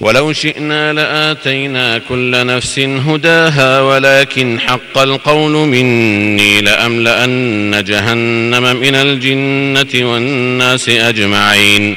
ولو شئنا لآتينا كل نفس هداها ولكن حق القول مني لأملأن جهنم من الجنة والناس أجمعين.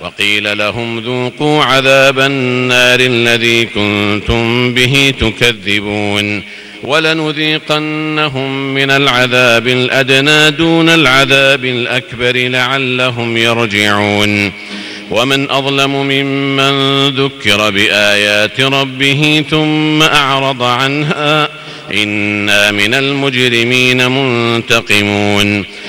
وقيل لهم ذوقوا عذاب النار الذي كنتم به تكذبون ولنذيقنهم من العذاب الأدنى دون العذاب الأكبر لعلهم يرجعون ومن أظلم ممن ذكر بآيات ربه ثم أعرض عنها إنا من المجرمين منتقمون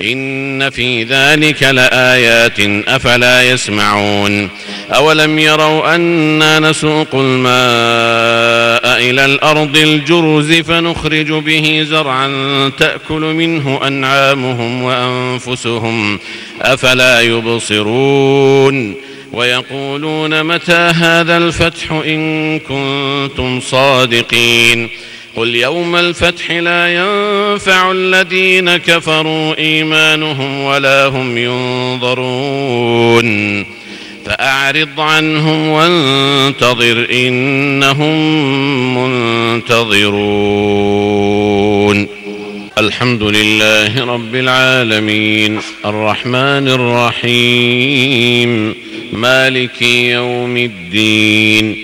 إن في ذلك لآيات أفلا يسمعون أولم يروا أنا نسوق الماء إلى الأرض الجرز فنخرج به زرعا تأكل منه أنعامهم وأنفسهم أفلا يبصرون ويقولون متى هذا الفتح إن كنتم صادقين قل يوم الفتح لا ينفع الذين كفروا إيمانهم ولا هم ينظرون فأعرض عنهم وانتظر إنهم منتظرون الحمد لله رب العالمين الرحمن الرحيم مالك يوم الدين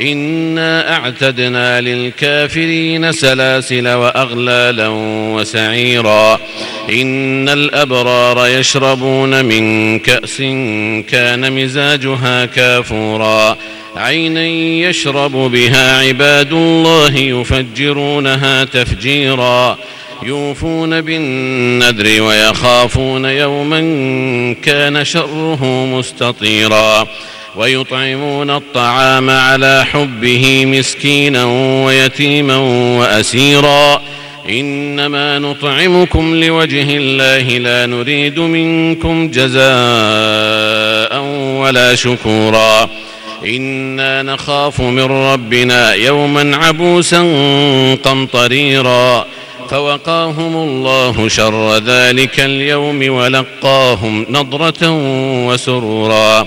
إنا أعتدنا للكافرين سلاسل وأغلالا وسعيرا. إن الأبرار يشربون من كأس كان مزاجها كافورا. عينا يشرب بها عباد الله يفجرونها تفجيرا. يوفون بالنذر ويخافون يوما كان شره مستطيرا. ويطعمون الطعام على حبه مسكينا ويتيما وأسيرا. إنما نطعمكم لوجه الله لا نريد منكم جزاء ولا شكورا. إنا نخاف من ربنا يوما عبوسا قمطريرا. فوقاهم الله شر ذلك اليوم ولقاهم نضرة وسرورا.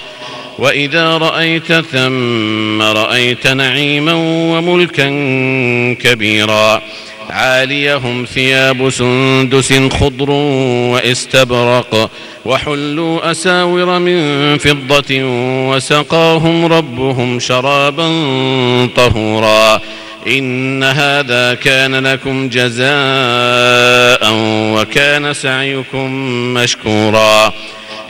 وإذا رأيت ثم رأيت نعيما وملكا كبيرا عاليهم ثياب سندس خضر وإستبرق وحلوا أساور من فضة وسقاهم ربهم شرابا طهورا إن هذا كان لكم جزاء وكان سعيكم مشكورا